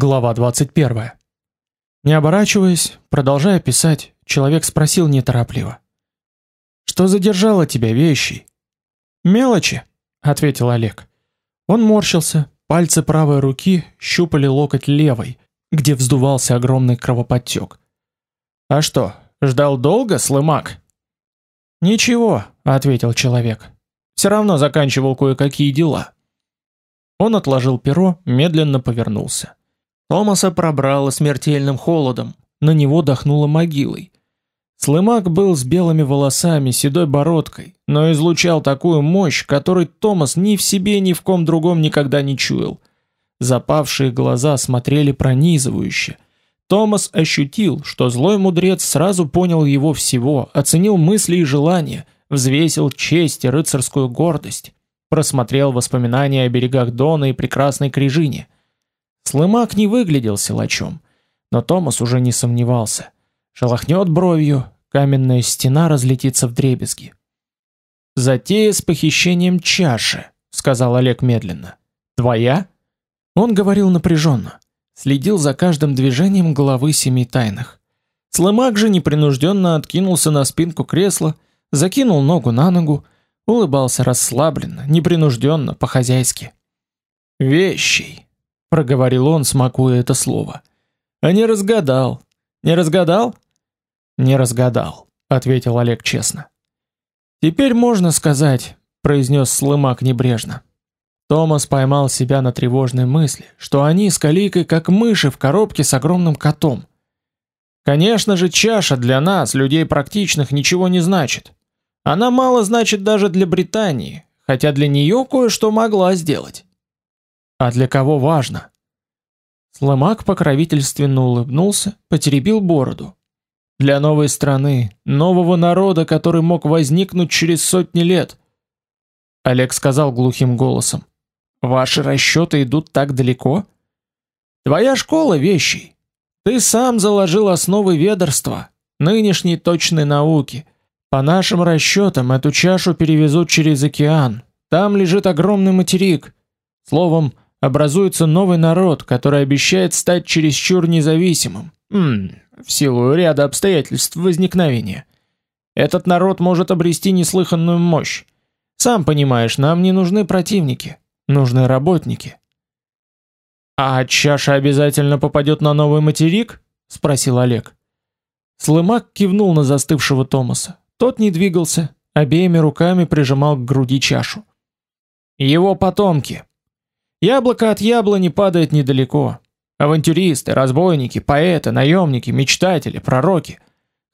Глава 21. Не оборачиваясь, продолжая писать, человек спросил неторопливо: "Что задержало тебя, вещи?" "Мелочи", ответил Олег. Он морщился, пальцы правой руки щупали локоть левой, где вздувался огромный кровоподтек. "А что, ждал долго, слымак?" "Ничего", ответил человек. Все равно заканчивал кое-какие дела". Он отложил перо, медленно повернулся. Томаса пробрало смертельным холодом, на него дохнуло могилой. Слымак был с белыми волосами, седой бородкой, но излучал такую мощь, которой Томас ни в себе, ни в ком другом никогда не чуял. Запавшие глаза смотрели пронизывающе. Томас ощутил, что злой мудрец сразу понял его всего, оценил мысли и желания, взвесил честь и рыцарскую гордость, просмотрел воспоминания о берегах Дона и прекрасной Крижине — Слымак не выглядел силачом, но Томас уже не сомневался. Шелохнет бровью, каменная стена разлетится вдребезги. Затея с похищением чаши, сказал Олег медленно. Твоя? Он говорил напряженно, следил за каждым движением главы семи тайных. Слымак же непринужденно откинулся на спинку кресла, закинул ногу на ногу, улыбался расслабленно, непринужденно, по-хозяйски. Вещий, проговорил он, смакуя это слово. А не разгадал. Не разгадал? Не разгадал, ответил Олег честно. Теперь можно сказать, произнес Слымак небрежно. Томас поймал себя на тревожной мысли, что они с Каликой как мыши в коробке с огромным котом. Конечно же, чаша для нас, людей практичных, ничего не значит. Она мало значит даже для Британии, хотя для нее кое-что могла сделать. А для кого важно? Сломак покровительственно улыбнулся, потеребил бороду. Для новой страны, нового народа, который мог возникнуть через сотни лет. Олег сказал глухим голосом: "Ваши расчеты идут так далеко? Твоя школа вещей. Ты сам заложил основы ведерства, нынешней точной науки. По нашим расчетам, эту чашу перевезут через океан. Там лежит огромный материк. Словом, образуется новый народ, который обещает стать чересчур независимым. М в силу ряда обстоятельств возникновения. Этот народ может обрести неслыханную мощь. Сам понимаешь, нам не нужны противники, нужны работники. А чаша обязательно попадет на новый материк? спросил Олег. Слымак кивнул на застывшего Томаса. Тот не двигался, обеими руками прижимал к груди чашу. Его потомки, Яблоко от яблони падает недалеко. Авантюристы, разбойники, поэты, наемники, мечтатели, пророки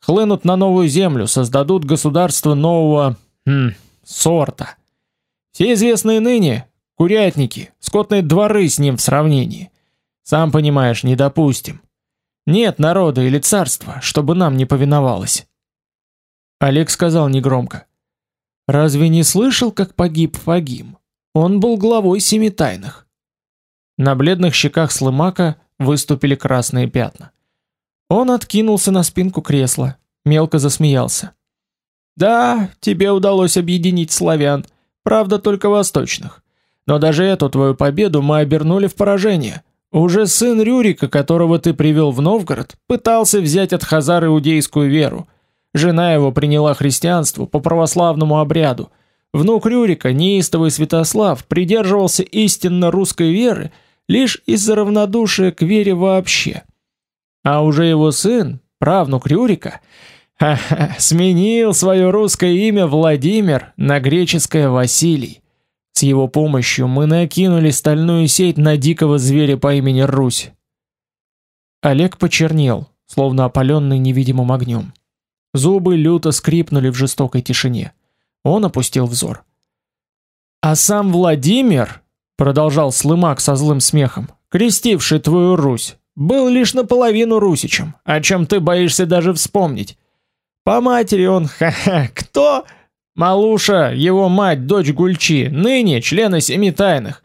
хлынут на новую землю, создадут государство нового хм, сорта. Все известные ныне курятники, скотные дворы с ним в сравнении. Сам понимаешь, не допустим. Нет народа или царства, чтобы нам не повиновалось. Олег сказал негромко: "Разве не слышал, как погиб Фагим?" Он был главой семи тайных. На бледных щеках Слымака выступили красные пятна. Он откинулся на спинку кресла, мелко засмеялся. Да, тебе удалось объединить славян, правда только восточных. Но даже эту твою победу мы обернули в поражение. Уже сын Рюрика, которого ты привел в Новгород, пытался взять от хазар иудейскую веру. Жена его приняла христианство по православному обряду. Внук Рюрика, неистовый Святослав, придерживался истинно русской веры лишь из-за равнодушия к вере вообще. А уже его сын, правнук Рюрика, ха -ха, сменил свое русское имя Владимир на греческое Василий. С его помощью мы накинули стальную сеть на дикого зверя по имени Русь. Олег почернел, словно опаленный невидимым огнем. Зубы люто скрипнули в жестокой тишине. Он опустил взор. А сам Владимир, продолжал Слымак со злым смехом, крестивший твою Русь, был лишь наполовину русичем, о чем ты боишься даже вспомнить. По матери он, ха-ха, кто? Малуша, его мать, дочь Гульчи, ныне члена семи тайных.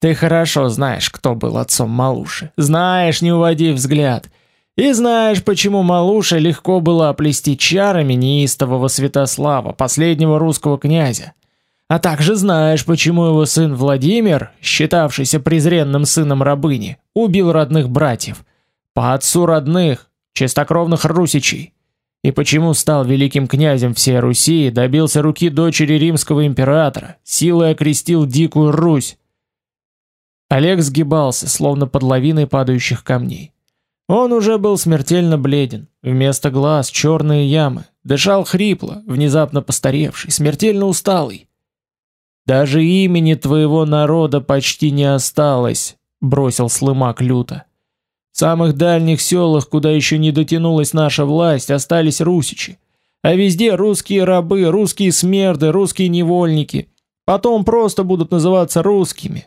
Ты хорошо знаешь, кто был отцом Малуши. Знаешь, не уводи взгляд. И знаешь, почему Малуше легко было оплести чарами неистового Святослава, последнего русского князя. А также знаешь, почему его сын Владимир, считавшийся презренным сыном рабыни, убил родных братьев, по отцу родных, чистокровных русичей, и почему стал великим князем всей Руси добился руки дочери римского императора, силой окрестил дикую Русь. Олег сгибался, словно под лавиной падающих камней. Он уже был смертельно бледен, вместо глаз черные ямы, дышал хрипло, внезапно постаревший, смертельно усталый. Даже имени твоего народа почти не осталось, бросил Слымак люто. В самых дальних селах, куда еще не дотянулась наша власть, остались русичи. А везде русские рабы, русские смерды, русские невольники. Потом просто будут называться русскими.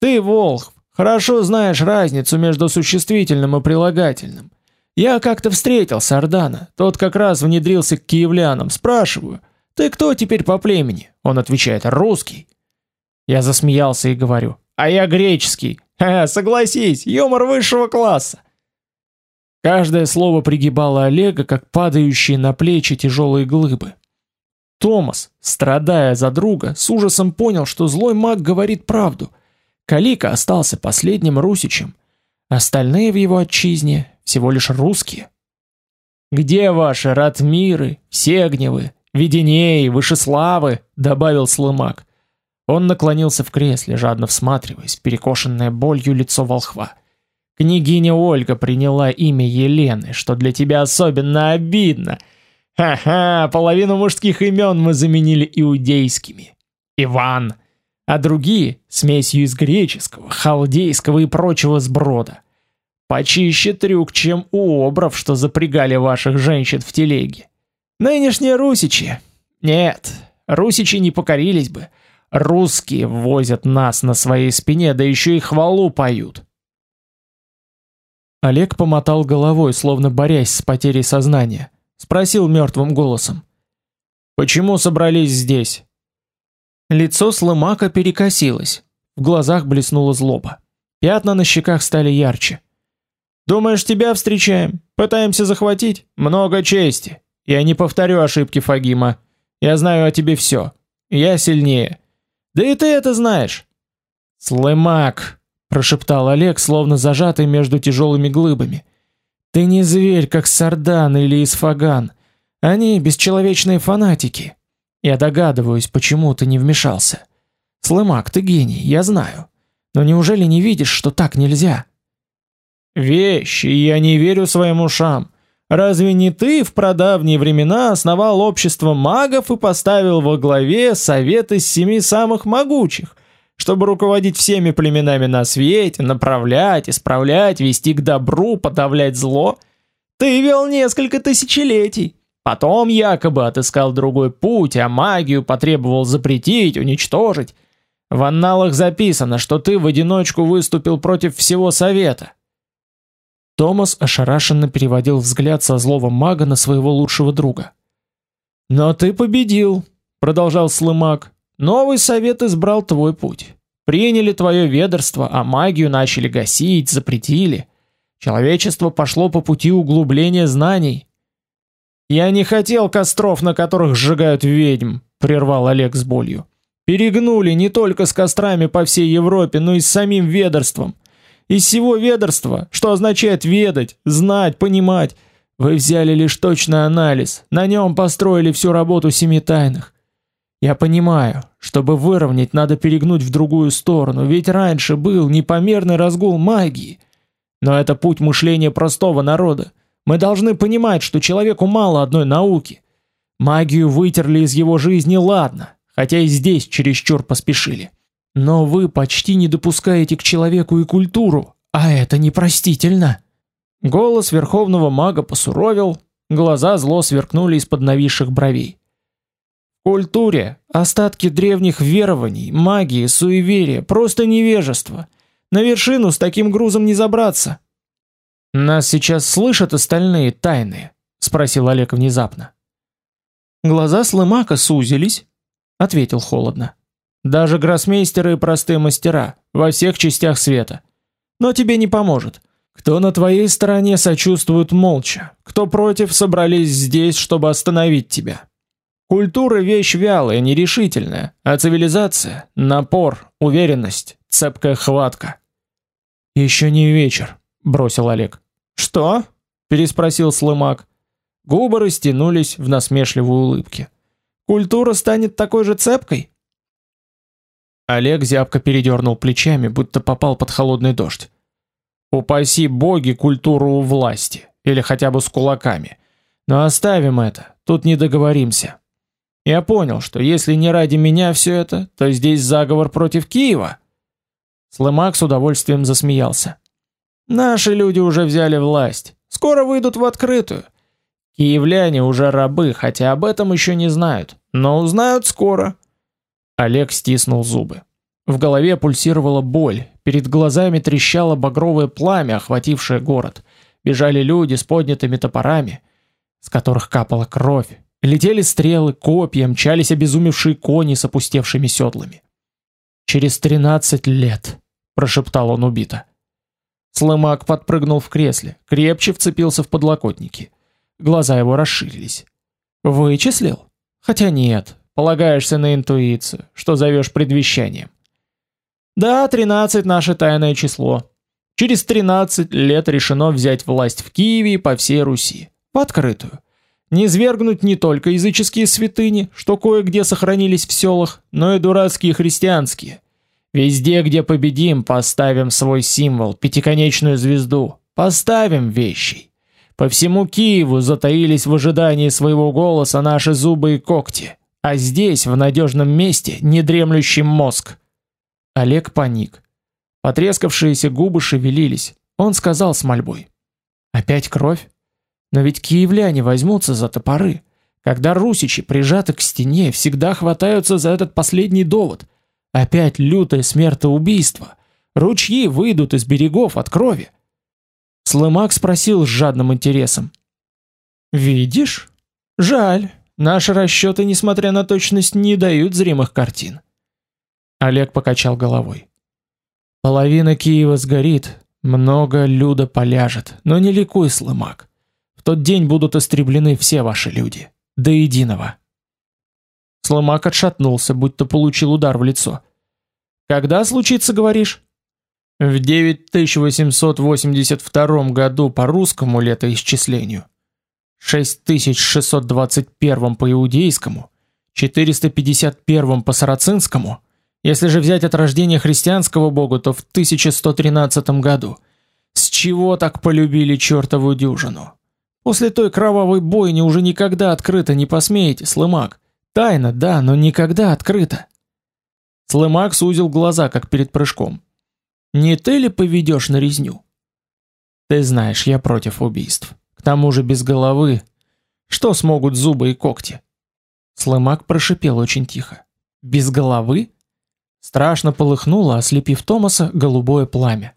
Ты, Волх, хорошо знаешь разницу между существительным и прилагательным. Я как-то встретил Сардана, тот как раз внедрился к киевлянам, спрашиваю, ты кто теперь по племени? Он отвечает: русский. Я засмеялся и говорю: а я греческий. Ха, согласись, юмор высшего класса. Каждое слово пригибало Олега, как падающие на плечи тяжелые глыбы. Томас, страдая за друга, с ужасом понял, что злой маг говорит правду. Калика остался последним русичем. Остальные в его отчизне всего лишь русские. Где ваши Ратмиры, Сегневы, Веденей, Вышеславы, добавил Слымак. Он наклонился в кресле, жадно всматриваясь перекошенное болью лицо волхва. Княгиня Ольга приняла имя Елены, что для тебя особенно обидно. Ха-ха, половину мужских имен мы заменили иудейскими. Иван, а другие смесью из греческого, халдейского и прочего сброда. Почище трюк, чем у обров, что запрягали ваших женщин в телеге. Нынешние русичи. Нет, русичи не покорились бы. Русские возят нас на своей спине, да еще и хвалу поют. Олег помотал головой, словно борясь с потерей сознания. Спросил мертвым голосом. «Почему собрались здесь?» Лицо Слымака перекосилось. В глазах блеснула злоба. Пятна на щеках стали ярче. «Думаешь, тебя встречаем? Пытаемся захватить? Много чести. Я не повторю ошибки Фагима. Я знаю о тебе все. Я сильнее. Да и ты это знаешь. Слымак, прошептал Олег, словно зажатый между тяжелыми глыбами. Ты не зверь, как Сардан или Исфаган. Они бесчеловечные фанатики. Я догадываюсь, почему ты не вмешался. Слымак, ты гений, я знаю. Но неужели не видишь, что так нельзя? Вещи, я не верю своим ушам. Разве не ты в прадавние времена основал общество магов и поставил во главе совет из семи самых могучих, чтобы руководить всеми племенами на свете, направлять, исправлять, вести к добру, подавлять зло? Ты вел несколько тысячелетий. Потом якобы отыскал другой путь, а магию потребовал запретить, уничтожить. В анналах записано, что ты в одиночку выступил против всего совета. Томас ошарашенно переводил взгляд со злого мага на своего лучшего друга. "Но ты победил", продолжал Слымак. "Новый совет избрал твой путь. Приняли твое ведерство, а магию начали гасить, запретили. Человечество пошло по пути углубления знаний. Я не хотел костров, на которых сжигают ведьм, прервал Олег с болью. Перегнули не только с кострами по всей Европе, но и с самим ведерством. Из всего ведерства, что означает ведать, знать, понимать, вы взяли лишь точный анализ, на нем построили всю работу семи тайных. Я понимаю, чтобы выровнять, надо перегнуть в другую сторону, ведь раньше был непомерный разгул магии. Но это путь мышления простого народа. Мы должны понимать, что человеку мало одной науки. Магию вытерли из его жизни, ладно, хотя и здесь чересчур поспешили. Но вы почти не допускаете к человеку и культуру, а это непростительно. Голос верховного мага посуровил, глаза зло сверкнули из-под нависших бровей. В культуре остатки древних верований, магии, суеверия, просто невежество. На вершину с таким грузом не забраться. Нас сейчас слышат остальные тайные, спросил Олег внезапно. Глаза Слымака сузились, ответил холодно. Даже гроссмейстеры и простые мастера во всех частях света. Но тебе не поможет. Кто на твоей стороне сочувствует молча, кто против собрались здесь, чтобы остановить тебя. Культура вещь вялая, нерешительная, а цивилизация напор, уверенность, цепкая хватка. Еще не вечер, бросил Олег. Что? переспросил Слымак. Губы растянулись в насмешливой улыбке. Культура станет такой же цепкой? Олег зябко передернул плечами, будто попал под холодный дождь. Упаси боги культуру у власти, или хотя бы с кулаками. Но оставим это, тут не договоримся. Я понял, что если не ради меня все это, то здесь заговор против Киева. Слымак с удовольствием засмеялся. Наши люди уже взяли власть, скоро выйдут в открытую. Киевляне уже рабы, хотя об этом еще не знают, но узнают скоро. Олег стиснул зубы. В голове пульсировала боль, перед глазами трещало багровое пламя, охватившее город. Бежали люди с поднятыми топорами, с которых капала кровь. Летели стрелы, копья, мчались обезумевшие кони с опустевшими седлами. «Через тринадцать лет», — прошептал он убито. Сломак подпрыгнул в кресле, крепче вцепился в подлокотники. Глаза его расширились. «Вычислил? Хотя нет, полагаешься на интуицию, что зовешь предвещанием. Да, тринадцать наше тайное число. Через тринадцать лет решено взять власть в Киеве и по всей Руси, в открытую не свергнуть не только языческие святыни, что кое-где сохранились в селах, но и дурацкие христианские. Везде, где победим, поставим свой символ, пятиконечную звезду, поставим вещи. По всему Киеву затаились в ожидании своего голоса наши зубы и когти, а здесь, в надежном месте, недремлющий мозг. Олег паник. Потрескавшиеся губы шевелились. Он сказал с мольбой: "Опять кровь?" Но ведь киевляне возьмутся за топоры. Когда русичи прижаты к стене, всегда хватаются за этот последний довод. Опять лютое смертоубийство. Ручьи выйдут из берегов от крови. Слымак спросил с жадным интересом. «Видишь? Жаль. Наши расчеты, несмотря на точность, не дают зримых картин». Олег покачал головой. «Половина Киева сгорит, много люда поляжет, но не ликуй, Слымак тот день будут истреблены все ваши люди, до единого. Сломак отшатнулся, будто получил удар в лицо. Когда случится, говоришь? В 9882 году по русскому летоисчислению, 6621 по иудейскому, 451 по сарацинскому. Если же взять от рождения христианского бога, то в 1113 году. С чего так полюбили чертову дюжину? После той кровавой бойни уже никогда открыто не посмеете, Слымак. Тайно, да, но никогда открыто. Слымак сузил глаза, как перед прыжком. Не ты ли поведешь на резню? Ты знаешь, я против убийств. К тому же без головы. Что смогут зубы и когти? Слымак прошипел очень тихо. Без головы? Страшно полыхнуло, ослепив Томаса, голубое пламя.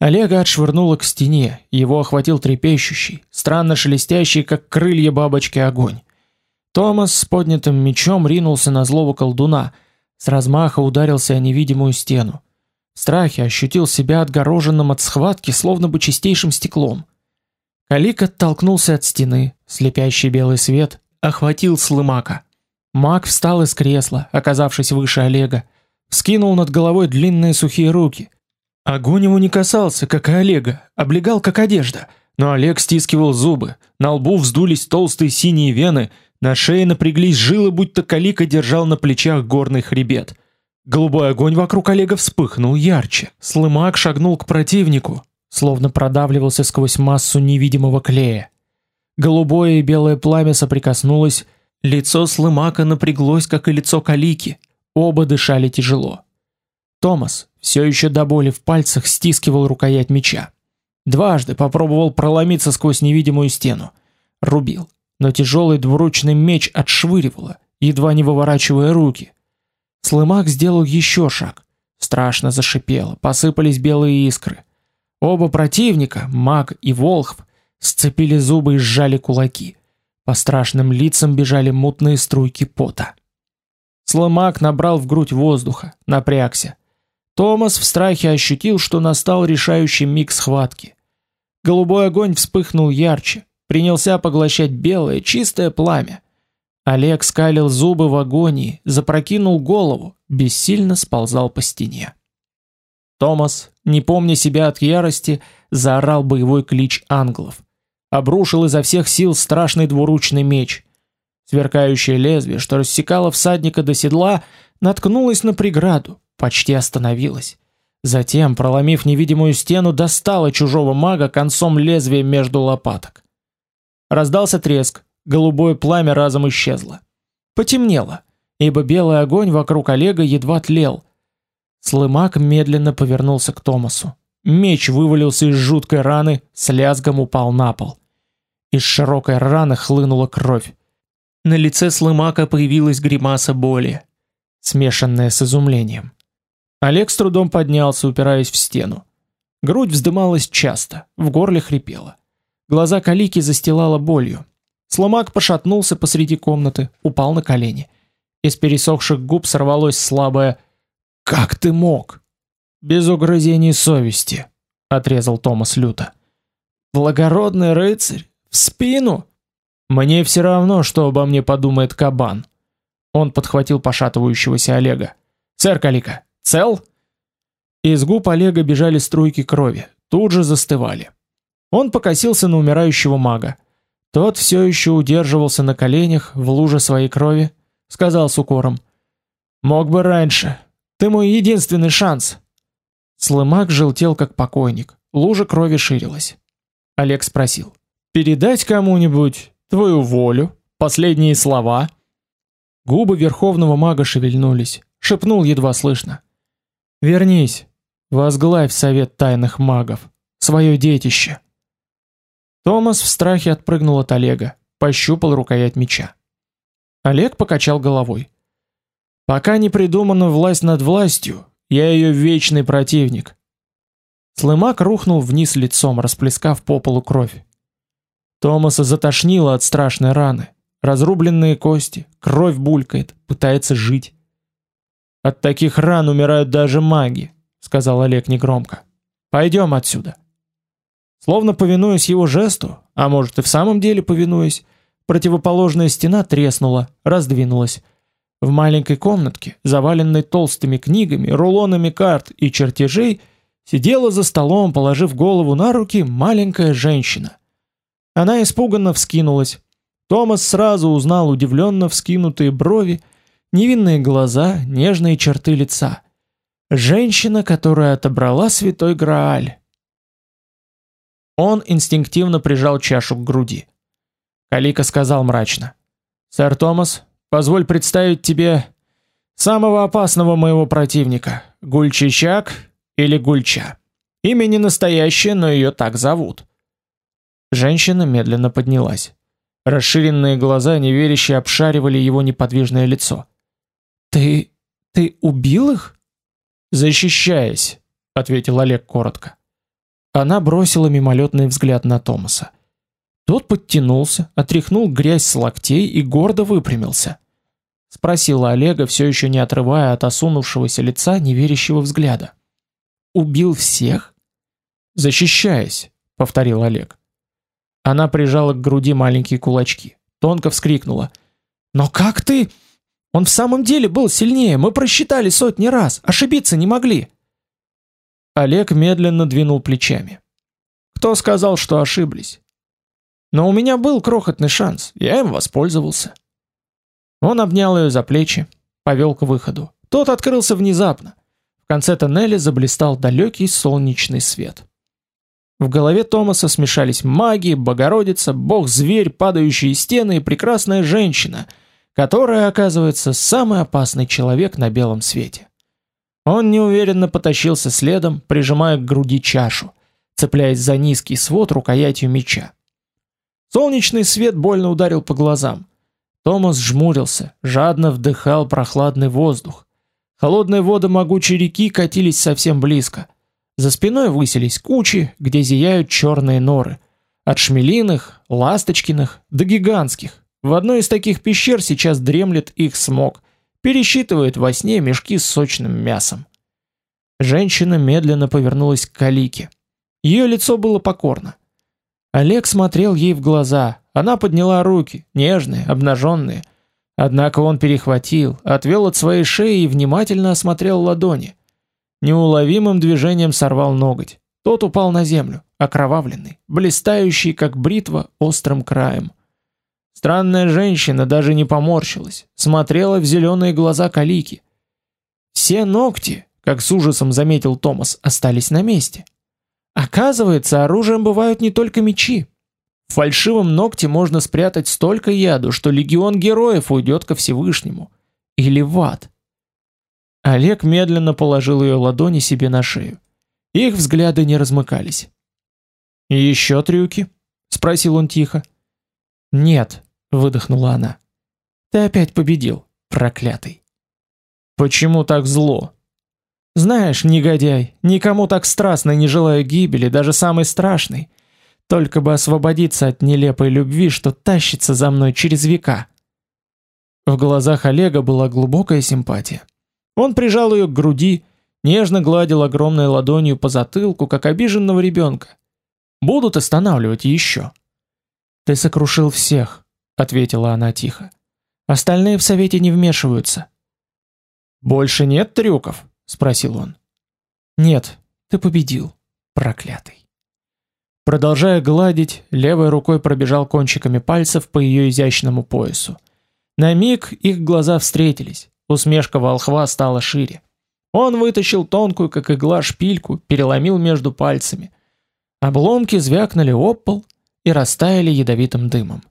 Олега отшвырнуло к стене, его охватил трепещущий, странно шелестящий, как крылья бабочки, огонь. Томас с поднятым мечом ринулся на злого колдуна, с размаха ударился о невидимую стену. В страхе ощутил себя отгороженным от схватки, словно бы чистейшим стеклом. Калик оттолкнулся от стены, слепящий белый свет охватил Слымака. Маг встал из кресла, оказавшись выше Олега, вскинул над головой длинные сухие руки — Огонь его не касался, как и Олега, облегал как одежда, но Олег стискивал зубы, на лбу вздулись толстые синие вены, на шее напряглись жилы, будто калика держал на плечах горный хребет. Голубой огонь вокруг Олега вспыхнул ярче. Слымак шагнул к противнику, словно продавливался сквозь массу невидимого клея. Голубое и белое пламя соприкоснулось, лицо Слымака напряглось, как и лицо Калики. Оба дышали тяжело. Томас, все еще до боли в пальцах, стискивал рукоять меча. Дважды попробовал проломиться сквозь невидимую стену. Рубил, но тяжелый двуручный меч отшвыривало, едва не выворачивая руки. Слымак сделал еще шаг. Страшно зашипело, посыпались белые искры. Оба противника, маг и волхв, сцепили зубы и сжали кулаки. По страшным лицам бежали мутные струйки пота. Слымак набрал в грудь воздуха, напрягся. Томас в страхе ощутил, что настал решающий миг схватки. Голубой огонь вспыхнул ярче, принялся поглощать белое чистое пламя. Олег скалил зубы в агонии, запрокинул голову, бессильно сползал по стене. Томас, не помня себя от ярости, заорал боевой клич англов. Обрушил изо всех сил страшный двуручный меч. Сверкающее лезвие, что рассекало всадника до седла, наткнулось на преграду, почти остановилось. Затем, проломив невидимую стену, достало чужого мага концом лезвия между лопаток. Раздался треск, голубое пламя разом исчезло. Потемнело, ибо белый огонь вокруг Олега едва тлел. Слымак медленно повернулся к Томасу. Меч вывалился из жуткой раны, с лязгом упал на пол. Из широкой раны хлынула кровь. На лице Слымака появилась гримаса боли, смешанная с изумлением. Олег с трудом поднялся, упираясь в стену. Грудь вздымалась часто, в горле хрипело. Глаза Калики застилала болью. Сломак пошатнулся посреди комнаты, упал на колени. Из пересохших губ сорвалось слабое «Как ты мог?» «Без угрызений совести», — отрезал Томас люто. «Благородный рыцарь? В спину?» «Мне все равно, что обо мне подумает кабан». Он подхватил пошатывающегося Олега. «Сэр Калика, цел?» Из губ Олега бежали струйки крови, тут же застывали. Он покосился на умирающего мага. Тот все еще удерживался на коленях в луже своей крови, сказал с укором: "Мог бы раньше. Ты мой единственный шанс". Слымак желтел как покойник. Лужа крови ширилась. Олег спросил: "Передать кому-нибудь твою волю, последние слова?" Губы верховного мага шевельнулись, шепнул едва слышно: "Вернись, возглавь совет тайных магов, свое детище". Томас в страхе отпрыгнул от Олега, пощупал рукоять меча. Олег покачал головой. Пока не придумана власть над властью, я ее вечный противник. Слымак рухнул вниз лицом, расплескав по полу кровь. Томаса затошнило от страшной раны. Разрубленные кости, кровь булькает, пытается жить. От таких ран умирают даже маги, сказал Олег негромко. Пойдем отсюда. Словно повинуясь его жесту, а может и в самом деле повинуясь, противоположная стена треснула, раздвинулась. В маленькой комнатке, заваленной толстыми книгами, рулонами карт и чертежей, сидела за столом, положив голову на руки, маленькая женщина. Она испуганно вскинулась. Томас сразу узнал удивленно вскинутые брови, невинные глаза, нежные черты лица. Женщина, которая отобрала святой Грааль. Он инстинктивно прижал чашу к груди. Калика сказал мрачно: "Сэр Томас, позволь представить тебе самого опасного моего противника, Гульчичак или Гульча. Имя не настоящее, но ее так зовут". Женщина медленно поднялась. Расширенные глаза неверяще обшаривали его неподвижное лицо. "Ты ты убил их?" "Защищаясь", ответил Олег коротко. Она бросила мимолетный взгляд на Томаса. Тот подтянулся, отряхнул грязь с локтей и гордо выпрямился. Спросила Олега, все еще не отрывая от осунувшегося лица неверящего взгляда. «Убил всех?» «Защищаясь», — повторил Олег. Она прижала к груди маленькие кулачки. Тонко вскрикнула. «Но как ты? Он в самом деле был сильнее, мы просчитали сотни раз, ошибиться не могли». Олег медленно двинул плечами. Кто сказал, что ошиблись? Но у меня был крохотный шанс, я им воспользовался. Он обнял ее за плечи, повел к выходу. Тот открылся внезапно. В конце тоннеля заблистал далекий солнечный свет. В голове Томаса смешались маги, Богородица, бог-зверь, падающие стены и прекрасная женщина, которая, оказывается, самый опасный человек на белом свете. Он неуверенно потащился следом, прижимая к груди чашу, цепляясь за низкий свод рукоятью меча. Солнечный свет больно ударил по глазам. Томас жмурился, жадно вдыхал прохладный воздух. Холодные воды могучей реки катились совсем близко. За спиной высились кучи, где зияют черные норы, от шмелиных, ласточкиных до гигантских. В одной из таких пещер сейчас дремлет их смог пересчитывает во сне мешки с сочным мясом. Женщина медленно повернулась к Калике. Ее лицо было покорно. Олег смотрел ей в глаза. Она подняла руки, нежные, обнаженные. Однако он перехватил, отвел от своей шеи и внимательно осмотрел ладони. Неуловимым движением сорвал ноготь. Тот упал на землю, окровавленный, блистающий, как бритва, острым краем. Странная женщина даже не поморщилась, смотрела в зеленые глаза Калики. Все ногти, как с ужасом заметил Томас, остались на месте. Оказывается, оружием бывают не только мечи. В фальшивом ногте можно спрятать столько яду, что легион героев уйдет ко Всевышнему. Или в ад. Олег медленно положил ее ладони себе на шею. Их взгляды не размыкались. «Еще трюки?» — спросил он тихо. «Нет», — выдохнула она. «Ты опять победил, проклятый». «Почему так зло?» «Знаешь, негодяй, никому так страстно не желаю гибели, даже самой страшной. Только бы освободиться от нелепой любви, что тащится за мной через века». В глазах Олега была глубокая симпатия. Он прижал ее к груди, нежно гладил огромной ладонью по затылку, как обиженного ребенка. Будут останавливать еще. Ты сокрушил всех, ответила она тихо. Остальные в совете не вмешиваются. Больше нет трюков, спросил он. Нет, ты победил, проклятый. Продолжая гладить, левой рукой пробежал кончиками пальцев по ее изящному поясу. На миг их глаза встретились. Усмешка волхва стала шире. Он вытащил тонкую, как игла, шпильку, переломил между пальцами. Обломки звякнули об пол и растаяли ядовитым дымом.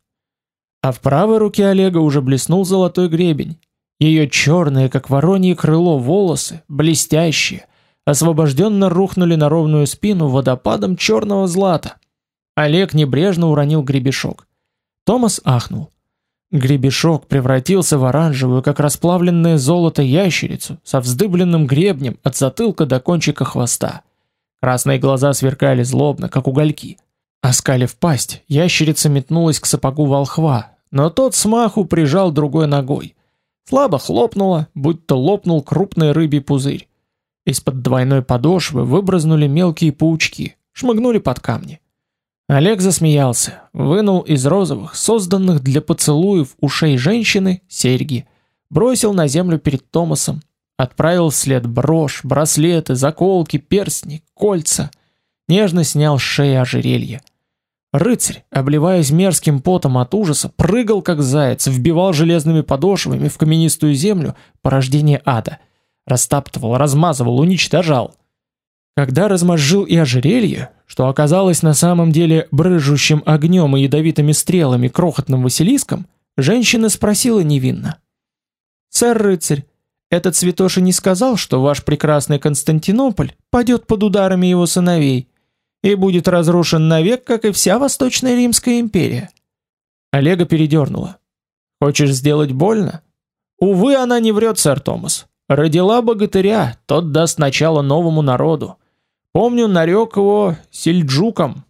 А в правой руке Олега уже блеснул золотой гребень. Ее черные, как воронье крыло, волосы, блестящие, освобожденно рухнули на ровную спину водопадом черного злата. Олег небрежно уронил гребешок. Томас ахнул. Гребешок превратился в оранжевую, как расплавленное золото ящерицу, со вздыбленным гребнем от затылка до кончика хвоста. Красные глаза сверкали злобно, как угольки. Оскалив пасть, ящерица метнулась к сапогу волхва, но тот смаху прижал другой ногой. Слабо хлопнуло, будто лопнул крупный рыбий пузырь. Из-под двойной подошвы выбрызнули мелкие паучки, шмыгнули под камни. Олег засмеялся, вынул из розовых, созданных для поцелуев ушей женщины, серьги, бросил на землю перед Томасом, Отправил вслед брошь, браслеты, заколки, перстни, кольца. Нежно снял с шеи ожерелье. Рыцарь, обливаясь мерзким потом от ужаса, прыгал как заяц, вбивал железными подошвами в каменистую землю порождение ада. Растаптывал, размазывал, уничтожал. Когда размозжил и ожерелье, что оказалось на самом деле брыжущим огнем и ядовитыми стрелами крохотным Василиском, женщина спросила невинно. «Сэр рыцарь, этот святоша не сказал, что ваш прекрасный Константинополь падет под ударами его сыновей и будет разрушен навек, как и вся Восточная Римская империя. Олега передернуло. Хочешь сделать больно? Увы, она не врет, сэр Томас. Родила богатыря, тот даст начало новому народу. Помню, нарек его Сельджуком.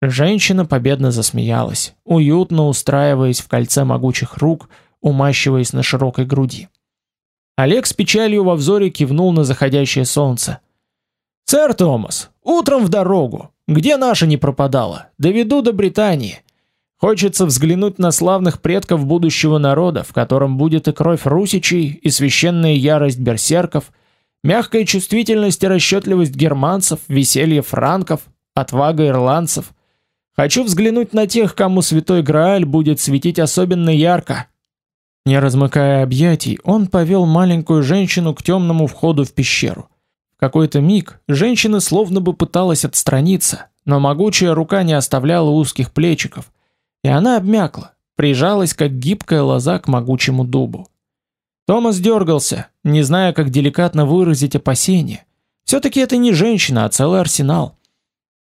Женщина победно засмеялась, уютно устраиваясь в кольце могучих рук, умащиваясь на широкой груди. Олег с печалью во взоре кивнул на заходящее солнце. «Сэр Томас, утром в дорогу. Где наша не пропадала? Доведу до Британии. Хочется взглянуть на славных предков будущего народа, в котором будет и кровь русичей, и священная ярость берсерков, мягкая чувствительность и расчетливость германцев, веселье франков, отвага ирландцев. Хочу взглянуть на тех, кому святой Грааль будет светить особенно ярко, не размыкая объятий, он повел маленькую женщину к темному входу в пещеру. Какой-то миг женщина словно бы пыталась отстраниться, но могучая рука не оставляла узких плечиков, и она обмякла, прижалась как гибкая лоза к могучему дубу. Томас дергался, не зная, как деликатно выразить опасение. Все-таки это не женщина, а целый арсенал.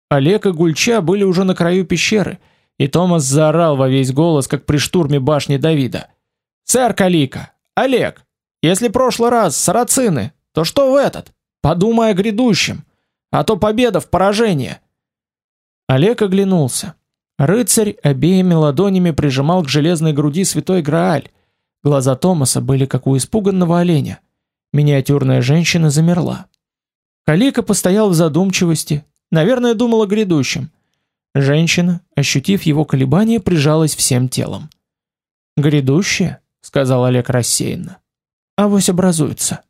Олег и Гульча были уже на краю пещеры, и Томас заорал во весь голос, как при штурме башни Давида – Сэр Калика, Олег, если прошлый раз сарацины, то что в этот? Подумай о грядущем, а то победа в поражении. Олег оглянулся. Рыцарь обеими ладонями прижимал к железной груди святой Грааль. Глаза Томаса были как у испуганного оленя. Миниатюрная женщина замерла. Калика постоял в задумчивости, наверное, думал о грядущем. Женщина, ощутив его колебания, прижалась всем телом. Грядущее? сказал Олег рассеянно. Авось образуется.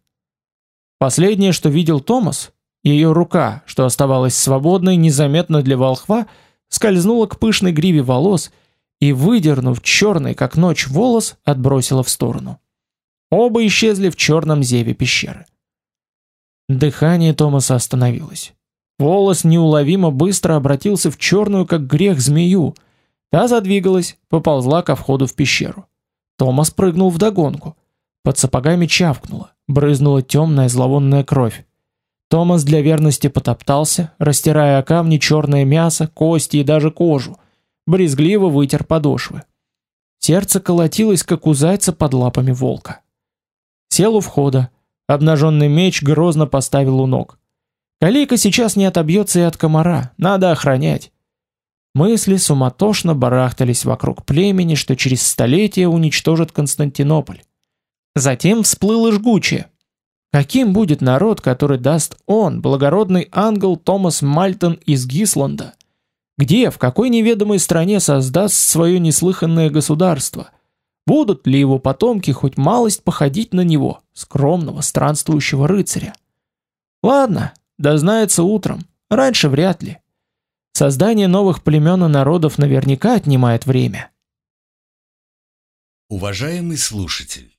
Последнее, что видел Томас, ее рука, что оставалась свободной незаметно для волхва, скользнула к пышной гриве волос и, выдернув черный как ночь волос, отбросила в сторону. Оба исчезли в черном зеве пещеры. Дыхание Томаса остановилось. Волос неуловимо быстро обратился в черную, как грех, змею. Та задвигалась, поползла ко входу в пещеру. Томас прыгнул вдогонку. Под сапогами чавкнуло, брызнула темная зловонная кровь. Томас для верности потоптался, растирая о камни черное мясо, кости и даже кожу. Брезгливо вытер подошвы. Сердце колотилось, как у зайца под лапами волка. Сел у входа, Обнаженный меч грозно поставил у ног. Калика сейчас не отобьется и от комара, надо охранять. Мысли суматошно барахтались вокруг племени, что через столетия уничтожит Константинополь. Затем всплыло жгучее. Каким будет народ, который даст он, благородный ангел Томас Мальтон из Гисланда? Где, в какой неведомой стране создаст свое неслыханное государство? Будут ли его потомки хоть малость походить на него, скромного странствующего рыцаря? Ладно, дознается утром, раньше вряд ли. Создание новых племен и народов наверняка отнимает время. Уважаемый слушатель,